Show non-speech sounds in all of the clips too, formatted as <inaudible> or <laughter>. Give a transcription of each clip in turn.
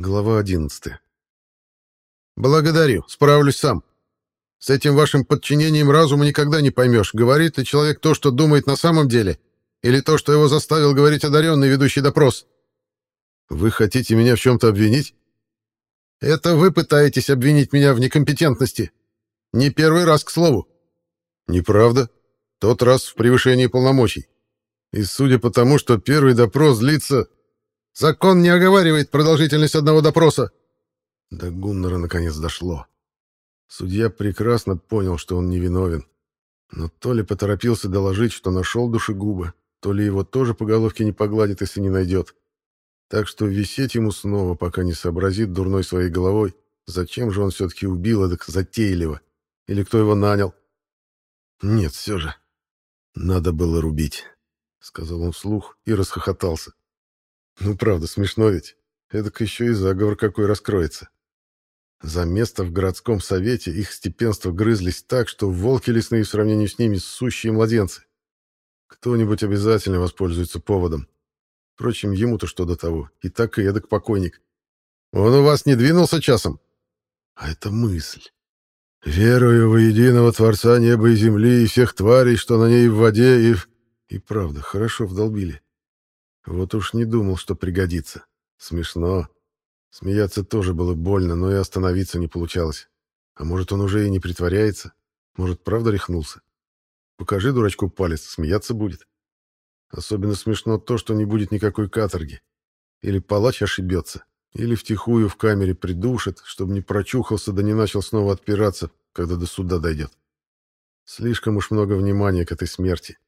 Глава 11. Благодарю, справлюсь сам. С этим вашим подчинением разума никогда не поймешь, говорит ли человек то, что думает на самом деле, или то, что его заставил говорить одаренный ведущий допрос. Вы хотите меня в чем-то обвинить? Это вы пытаетесь обвинить меня в некомпетентности. Не первый раз, к слову. Неправда. Тот раз в превышении полномочий. И судя по тому, что первый допрос длится Закон не оговаривает продолжительность одного допроса. До Гуннера наконец дошло. Судья прекрасно понял, что он невиновен. Но то ли поторопился доложить, что нашел душегуба, то ли его тоже по головке не погладит, если не найдет. Так что висеть ему снова, пока не сообразит дурной своей головой, зачем же он все-таки убил эдак затейливо, или кто его нанял. Нет, все же, надо было рубить, — сказал он вслух и расхохотался. Ну, правда, смешно ведь. Эдак еще и заговор какой раскроется. За место в городском совете их степенство грызлись так, что волки лесные в сравнении с ними сущие младенцы. Кто-нибудь обязательно воспользуется поводом. Впрочем, ему-то что до того, и так и эдак покойник. Он у вас не двинулся часом? А это мысль. Верую во единого Творца неба и земли и всех тварей, что на ней в воде, и... И правда, хорошо вдолбили. Вот уж не думал, что пригодится. Смешно. Смеяться тоже было больно, но и остановиться не получалось. А может, он уже и не притворяется? Может, правда рехнулся? Покажи дурачку палец, смеяться будет. Особенно смешно то, что не будет никакой каторги. Или палач ошибется, или втихую в камере придушит, чтобы не прочухался да не начал снова отпираться, когда до суда дойдет. Слишком уж много внимания к этой смерти.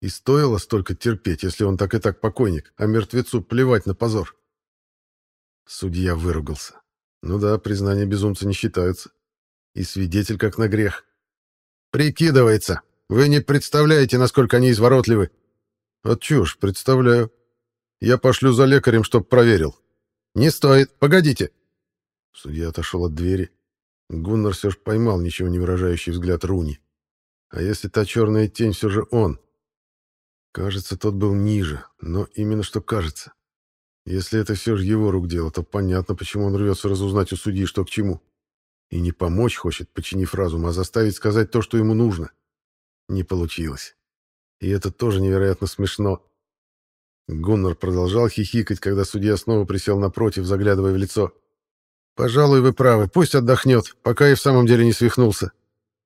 И стоило столько терпеть, если он так и так покойник, а мертвецу плевать на позор. Судья выругался. Ну да, признание безумца не считаются. И свидетель как на грех. «Прикидывается. Вы не представляете, насколько они изворотливы». «От чушь, представляю. Я пошлю за лекарем, чтоб проверил». «Не стоит. Погодите». Судья отошел от двери. Гуннар все же поймал ничего не выражающий взгляд Руни. А если та черная тень все же он? Кажется, тот был ниже, но именно что кажется. Если это все же его рук дело, то понятно, почему он рвется разузнать у судьи, что к чему. И не помочь хочет, починив разум, а заставить сказать то, что ему нужно. Не получилось. И это тоже невероятно смешно. Гуннар продолжал хихикать, когда судья снова присел напротив, заглядывая в лицо. «Пожалуй, вы правы. Пусть отдохнет, пока и в самом деле не свихнулся.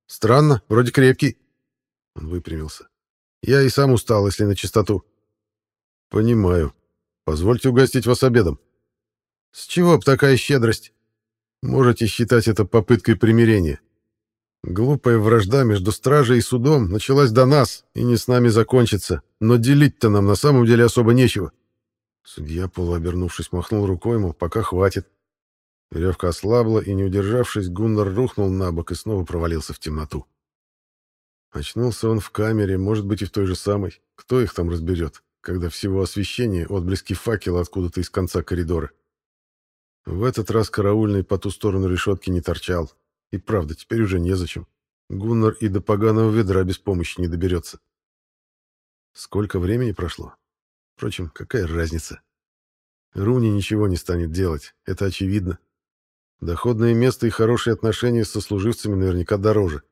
Странно, вроде крепкий». Он выпрямился. Я и сам устал, если на чистоту. Понимаю. Позвольте угостить вас обедом. С чего б такая щедрость? Можете считать это попыткой примирения. Глупая вражда между стражей и судом началась до нас и не с нами закончится, но делить-то нам на самом деле особо нечего. Судья, полуобернувшись, махнул рукой, мол, пока хватит. Веревка ослабла, и, не удержавшись, Гуннар рухнул на бок и снова провалился в темноту. Очнулся он в камере, может быть, и в той же самой. Кто их там разберет, когда всего освещение, отблески факела откуда-то из конца коридора. В этот раз караульный по ту сторону решетки не торчал. И правда, теперь уже незачем. Гуннар и до поганого ведра без помощи не доберется. Сколько времени прошло? Впрочем, какая разница? Руни ничего не станет делать, это очевидно. Доходное место и хорошие отношения с сослуживцами наверняка дороже.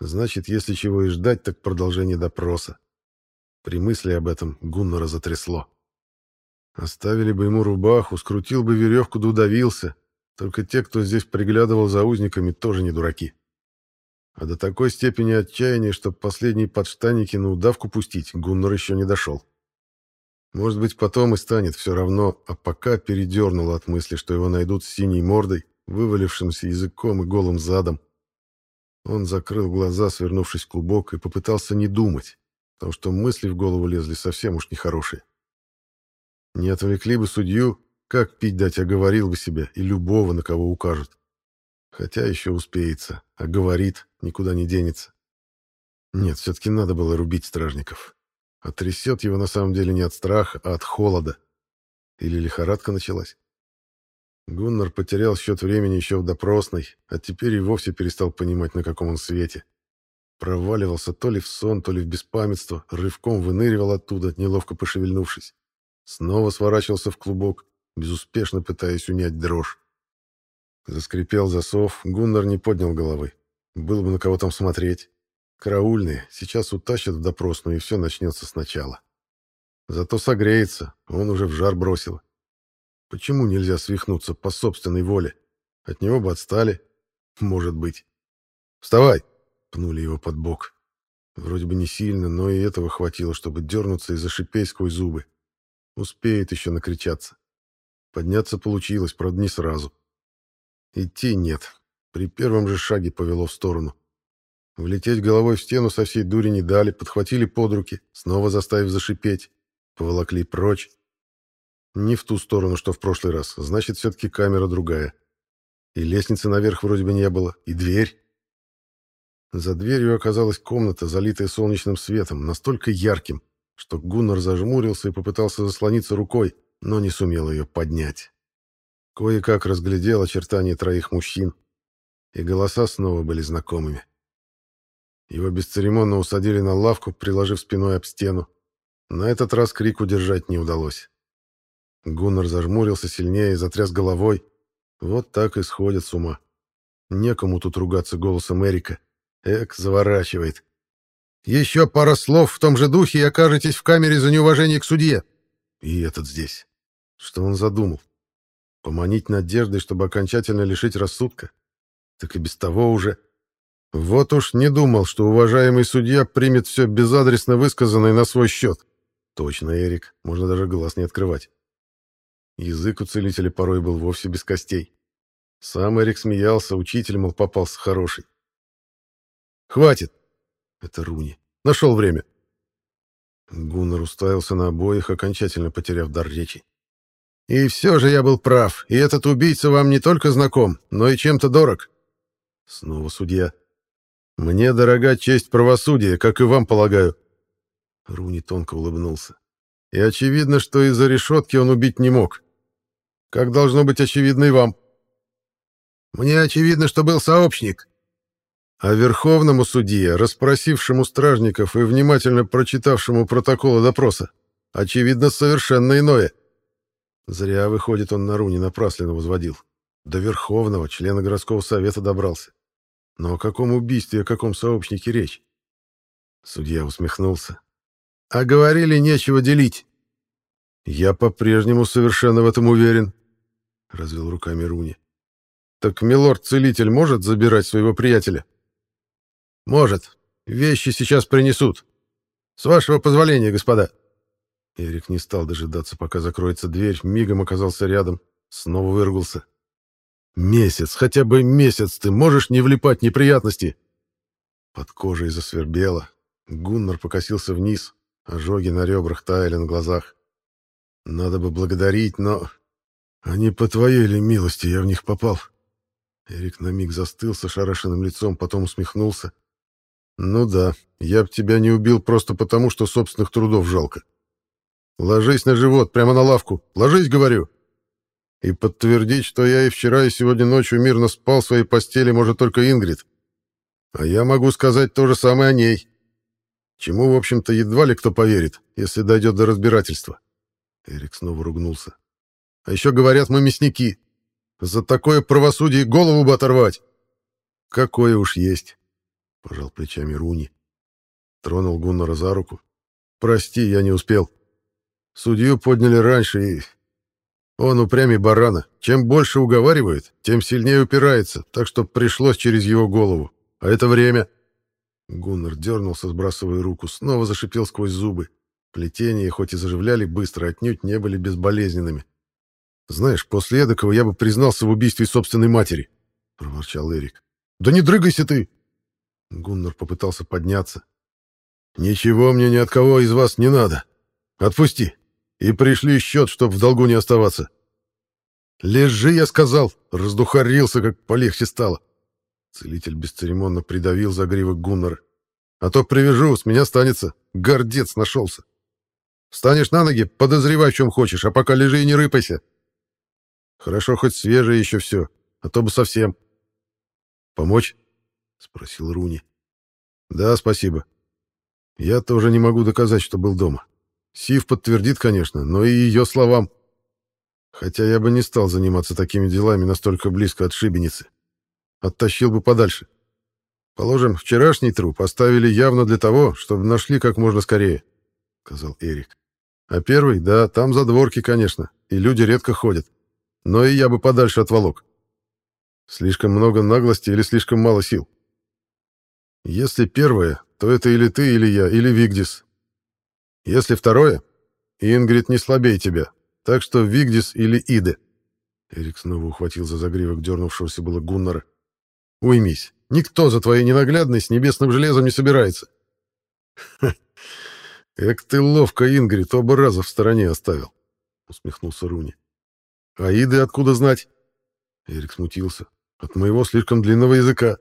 Значит, если чего и ждать, так продолжение допроса. При мысли об этом Гуннора затрясло. Оставили бы ему рубаху, скрутил бы веревку да удавился. Только те, кто здесь приглядывал за узниками, тоже не дураки. А до такой степени отчаяния, чтобы последние подштанники на удавку пустить, Гуннор еще не дошел. Может быть, потом и станет все равно, а пока передернуло от мысли, что его найдут с синей мордой, вывалившимся языком и голым задом. Он закрыл глаза, свернувшись клубок, и попытался не думать, потому что мысли в голову лезли совсем уж нехорошие. Не отвлекли бы судью, как пить дать оговорил бы себя и любого, на кого укажут. Хотя еще успеется, а говорит, никуда не денется. Нет, все-таки надо было рубить стражников. А трясет его на самом деле не от страха, а от холода. Или лихорадка началась. Гуннар потерял счет времени еще в допросной, а теперь и вовсе перестал понимать, на каком он свете. Проваливался то ли в сон, то ли в беспамятство, рывком выныривал оттуда, неловко пошевельнувшись. Снова сворачивался в клубок безуспешно пытаясь унять дрожь. Заскрипел засов, Гуннар не поднял головы. Было бы на кого там смотреть. Караульные сейчас утащат в допросную, и все начнется сначала. Зато согреется, он уже в жар бросил. Почему нельзя свихнуться по собственной воле? От него бы отстали. Может быть. «Вставай!» — пнули его под бок. Вроде бы не сильно, но и этого хватило, чтобы дернуться и зашипеть сквозь зубы. Успеет еще накричаться. Подняться получилось, правда, не сразу. Идти нет. При первом же шаге повело в сторону. Влететь головой в стену со всей дури не дали, подхватили под руки, снова заставив зашипеть, поволокли прочь. Не в ту сторону, что в прошлый раз, значит, все-таки камера другая. И лестницы наверх вроде бы не было, и дверь. За дверью оказалась комната, залитая солнечным светом, настолько ярким, что Гуннар зажмурился и попытался заслониться рукой, но не сумел ее поднять. Кое-как разглядел очертания троих мужчин, и голоса снова были знакомыми. Его бесцеремонно усадили на лавку, приложив спиной об стену. На этот раз крик удержать не удалось. Гуннар зажмурился сильнее и затряс головой. Вот так и сходят с ума. Некому тут ругаться голосом Эрика. Эк, заворачивает. Еще пара слов в том же духе и окажетесь в камере за неуважение к судье. И этот здесь. Что он задумал? Поманить надеждой, чтобы окончательно лишить рассудка? Так и без того уже. Вот уж не думал, что уважаемый судья примет все безадресно высказанное на свой счет. Точно, Эрик, можно даже глаз не открывать. Язык у целителя порой был вовсе без костей. Сам Эрик смеялся, учитель, мол, попался хороший. «Хватит!» — это Руни. «Нашел время!» Гуннар уставился на обоих, окончательно потеряв дар речи. «И все же я был прав, и этот убийца вам не только знаком, но и чем-то дорог». Снова судья. «Мне дорога честь правосудия, как и вам, полагаю». Руни тонко улыбнулся. «И очевидно, что из-за решетки он убить не мог. Как должно быть очевидно и вам». «Мне очевидно, что был сообщник», а верховному судье, расспросившему стражников и внимательно прочитавшему протоколы допроса, очевидно, совершенно иное. Зря, выходит, он на руне напрасленно возводил. До верховного члена городского совета добрался. Но о каком убийстве, о каком сообщнике речь? Судья усмехнулся. А говорили, нечего делить. Я по-прежнему совершенно в этом уверен, развел руками Руни. Так милорд-целитель может забирать своего приятеля? Может. Вещи сейчас принесут. С вашего позволения, господа. Эрик не стал дожидаться, пока закроется дверь, мигом оказался рядом, снова выругался. Месяц, хотя бы месяц ты можешь не влипать неприятности. Под кожей засвербело. Гуннар покосился вниз, ожоги на ребрах таяли на глазах. Надо бы благодарить, но... Они по твоей ли милости я в них попал? Эрик на миг застыл с ошарашенным лицом, потом усмехнулся. Ну да, я б тебя не убил просто потому, что собственных трудов жалко. Ложись на живот, прямо на лавку. Ложись, говорю. И подтвердить, что я и вчера, и сегодня ночью мирно спал в своей постели, может только Ингрид. А я могу сказать то же самое о ней. Чему, в общем-то, едва ли кто поверит, если дойдет до разбирательства. Эрик снова ругнулся. А еще говорят, мы мясники. За такое правосудие голову бы оторвать. Какое уж есть. — пожал плечами Руни. Тронул Гуннора за руку. «Прости, я не успел. Судью подняли раньше, и... Он упрямей барана. Чем больше уговаривает, тем сильнее упирается, так что пришлось через его голову. А это время...» Гуннар дернулся, сбрасывая руку, снова зашипел сквозь зубы. Плетения, хоть и заживляли быстро, отнюдь не были безболезненными. «Знаешь, после эдакого я бы признался в убийстве собственной матери», — проворчал Эрик. «Да не дрыгайся ты!» Гуннар попытался подняться. «Ничего мне ни от кого из вас не надо. Отпусти. И пришли счет, чтоб в долгу не оставаться». «Лежи, я сказал!» Раздухарился, как полегче стало. Целитель бесцеремонно придавил за гривок Гуннара. «А то привяжу, с меня останется. Гордец нашелся. Встанешь на ноги, подозревай, в чем хочешь, а пока лежи и не рыпайся. Хорошо, хоть свежее еще все, а то бы совсем. Помочь?» — спросил Руни. «Да, спасибо. Я тоже не могу доказать, что был дома. Сив подтвердит, конечно, но и ее словам. Хотя я бы не стал заниматься такими делами настолько близко от шибеницы. Оттащил бы подальше. Положим, вчерашний труп оставили явно для того, чтобы нашли как можно скорее, — сказал Эрик. А первый, да, там задворки, конечно, и люди редко ходят. Но и я бы подальше отволок. Слишком много наглости или слишком мало сил? Если первое, то это или ты, или я, или Вигдис. Если второе, Ингрид не слабее тебя, так что Вигдис или Иде. Эрик снова ухватил за загривок дернувшегося было Гуннара. Уймись, никто за твоей ненаглядной с небесным железом не собирается. <laughs> Эк ты ловко, Ингрид, оба раза в стороне оставил, усмехнулся Руни. А Иды откуда знать? Эрик смутился. От моего слишком длинного языка.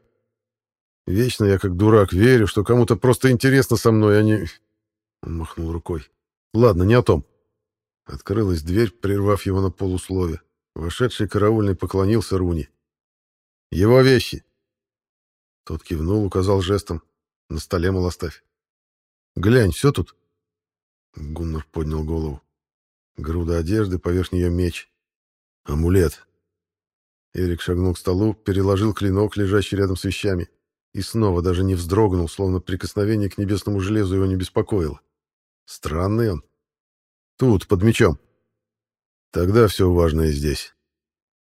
Вечно я как дурак верю, что кому-то просто интересно со мной, а не... Он махнул рукой. Ладно, не о том. Открылась дверь, прервав его на полуслове. Вошедший караульный поклонился Руни. «Его вещи!» Тот кивнул, указал жестом. «На столе, мол, оставь». «Глянь, все тут?» Гуннар поднял голову. Груда одежды, поверх нее меч. «Амулет!» Эрик шагнул к столу, переложил клинок, лежащий рядом с вещами, и снова даже не вздрогнул, словно прикосновение к небесному железу его не беспокоило. Странный он. Тут, под мечом. Тогда все важное здесь.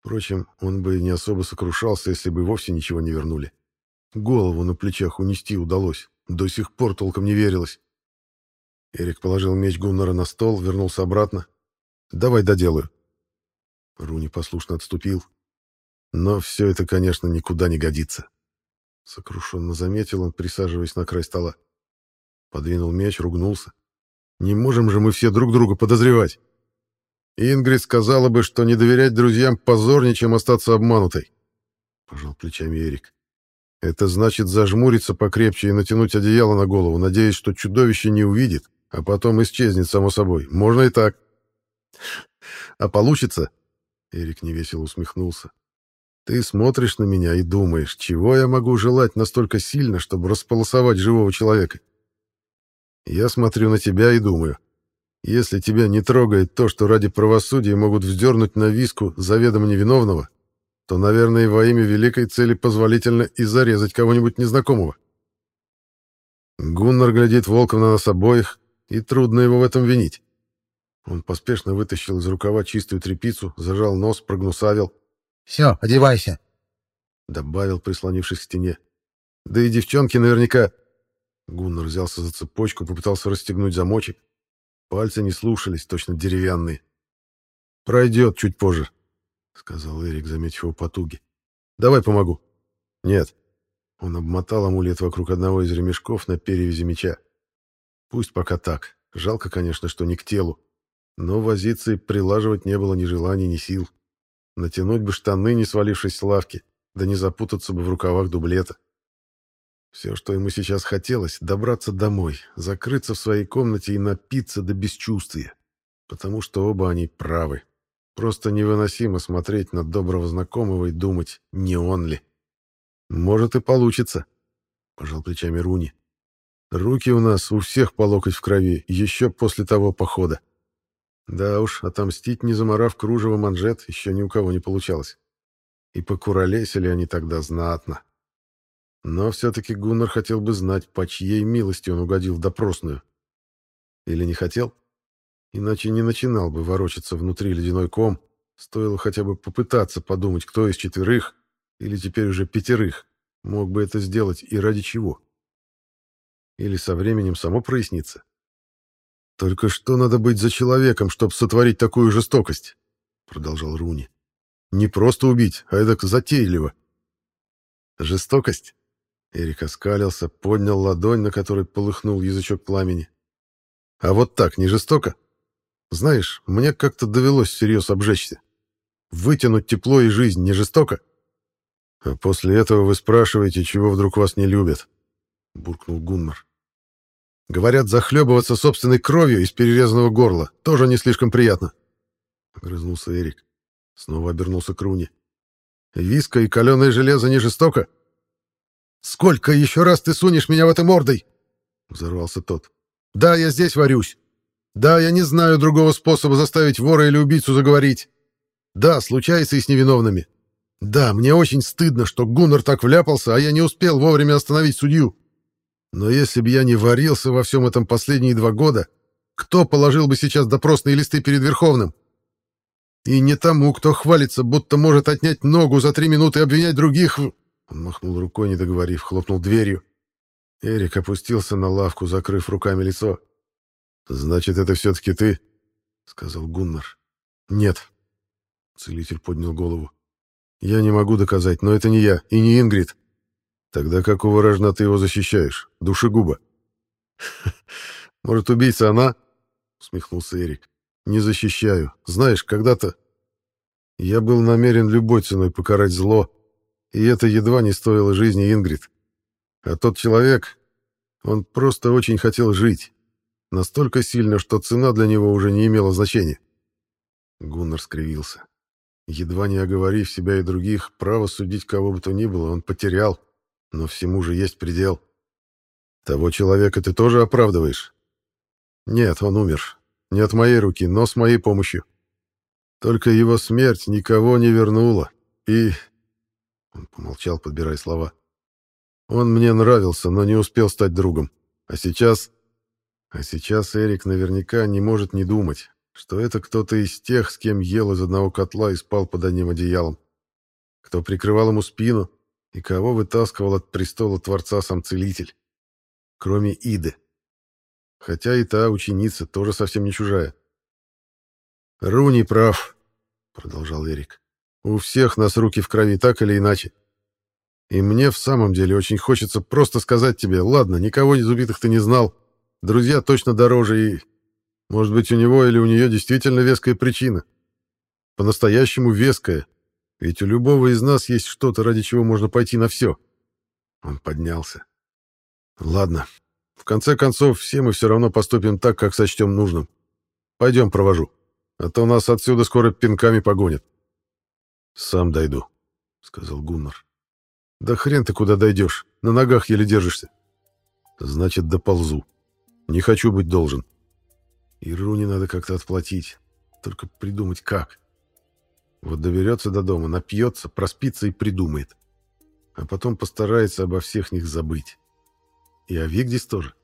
Впрочем, он бы не особо сокрушался, если бы вовсе ничего не вернули. Голову на плечах унести удалось. До сих пор толком не верилось. Эрик положил меч Гуннара на стол, вернулся обратно. «Давай доделаю». Руни послушно отступил. Но все это, конечно, никуда не годится. Сокрушенно заметил он, присаживаясь на край стола. Подвинул меч, ругнулся. Не можем же мы все друг друга подозревать. Ингрид сказала бы, что не доверять друзьям позорнее, чем остаться обманутой. Пожал плечами Эрик. Это значит зажмуриться покрепче и натянуть одеяло на голову, надеясь, что чудовище не увидит, а потом исчезнет само собой. Можно и так. А получится? Эрик невесело усмехнулся. Ты смотришь на меня и думаешь, чего я могу желать настолько сильно, чтобы располосовать живого человека? Я смотрю на тебя и думаю, если тебя не трогает то, что ради правосудия могут вздернуть на виску заведомо невиновного, то, наверное, во имя великой цели позволительно и зарезать кого-нибудь незнакомого. Гуннар глядит волком на нас обоих, и трудно его в этом винить. Он поспешно вытащил из рукава чистую тряпицу, зажал нос, прогнусавил — все, одевайся. Добавил, прислонившись к стене. Да и девчонки наверняка... Гуннар взялся за цепочку, попытался расстегнуть замочек. Пальцы не слушались, точно деревянные. «Пройдет чуть позже», — сказал Эрик, заметив его потуги. «Давай помогу». «Нет». Он обмотал амулет вокруг одного из ремешков на перевязи меча. «Пусть пока так. Жалко, конечно, что не к телу. Но возиться и прилаживать не было ни желания, ни сил. Натянуть бы штаны, не свалившись с лавки, да не запутаться бы в рукавах дублета. Все, что ему сейчас хотелось, добраться домой, закрыться в своей комнате и напиться до бесчувствия. Потому что оба они правы. Просто невыносимо смотреть на доброго знакомого и думать, не он ли. Может и получится, — пожал плечами Руни. Руки у нас у всех по локоть в крови, еще после того похода. Да уж, отомстить, не заморав кружево манжет, еще ни у кого не получалось. И покуролесили они тогда знатно. Но все-таки Гуннар хотел бы знать, по чьей милости он угодил в допросную. Или не хотел? Иначе не начинал бы ворочаться внутри ледяной ком. Стоило хотя бы попытаться подумать, кто из четверых, или теперь уже пятерых, мог бы это сделать и ради чего. Или со временем само прояснится. «Только что надо быть за человеком, чтобы сотворить такую жестокость?» — продолжал Руни. «Не просто убить, а эдак затейливо». «Жестокость?» Эрик оскалился, поднял ладонь, на которой полыхнул язычок пламени. «А вот так не жестоко? Знаешь, мне как-то довелось всерьез обжечься. Вытянуть тепло и жизнь не жестоко?» «А после этого вы спрашиваете, чего вдруг вас не любят?» — буркнул Гуннар. Говорят, захлебываться собственной кровью из перерезанного горла тоже не слишком приятно. Огрызнулся Эрик. Снова обернулся к Руни. Виска и каленое железо не жестоко? Сколько еще раз ты сунешь меня в это мордой? Взорвался тот. Да, я здесь варюсь. Да, я не знаю другого способа заставить вора или убийцу заговорить. Да, случается и с невиновными. Да, мне очень стыдно, что Гуннар так вляпался, а я не успел вовремя остановить судью. Но если бы я не варился во всем этом последние два года, кто положил бы сейчас допросные листы перед Верховным? И не тому, кто хвалится, будто может отнять ногу за три минуты и обвинять других в... Он махнул рукой, не договорив, хлопнул дверью. Эрик опустился на лавку, закрыв руками лицо. «Значит, это все-таки ты?» — сказал Гуннар. «Нет». Целитель поднял голову. «Я не могу доказать, но это не я и не Ингрид. Тогда какого рожна ты его защищаешь? Душегуба?» <laughs> «Может, убийца она?» — усмехнулся Эрик. «Не защищаю. Знаешь, когда-то я был намерен любой ценой покарать зло, и это едва не стоило жизни Ингрид. А тот человек, он просто очень хотел жить. Настолько сильно, что цена для него уже не имела значения. Гуннар скривился. Едва не оговорив себя и других, право судить кого бы то ни было он потерял, но всему же есть предел. Того человека ты тоже оправдываешь? Нет, он умер. Не от моей руки, но с моей помощью. Только его смерть никого не вернула. И... Он помолчал, подбирая слова. Он мне нравился, но не успел стать другом. А сейчас... А сейчас Эрик наверняка не может не думать, что это кто-то из тех, с кем ел из одного котла и спал под одним одеялом. Кто прикрывал ему спину и кого вытаскивал от престола Творца сам Целитель. Кроме Иды. Хотя и та ученица тоже совсем не чужая. «Руни прав», — продолжал Эрик. «У всех нас руки в крови, так или иначе. И мне в самом деле очень хочется просто сказать тебе, ладно, никого из убитых ты не знал, друзья точно дороже и... Может быть, у него или у нее действительно веская причина. По-настоящему веская. Ведь у любого из нас есть что-то, ради чего можно пойти на все. Он поднялся. Ладно. В конце концов, все мы все равно поступим так, как сочтем нужным. Пойдем провожу. А то нас отсюда скоро пинками погонят. Сам дойду, сказал Гуннар. Да хрен ты куда дойдешь, на ногах еле держишься. Значит, доползу. Не хочу быть должен. И Руни надо как-то отплатить. Только придумать как. Вот доберется до дома, напьется, проспится и придумает. А потом постарается обо всех них забыть. И о Вигдис тоже.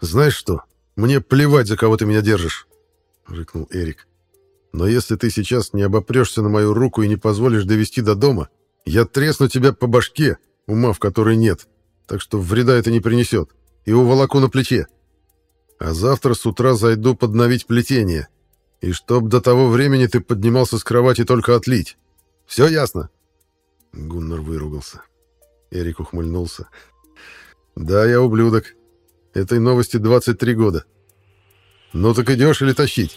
«Знаешь что? Мне плевать, за кого ты меня держишь!» — рыкнул Эрик. «Но если ты сейчас не обопрешься на мою руку и не позволишь довести до дома, я тресну тебя по башке, ума в которой нет, так что вреда это не принесет, и уволоку на плече. А завтра с утра зайду подновить плетение, и чтоб до того времени ты поднимался с кровати только отлить. Все ясно?» Гуннар выругался. Эрик ухмыльнулся. «Да, я ублюдок. Этой новости 23 года. Ну так идешь или тащить?»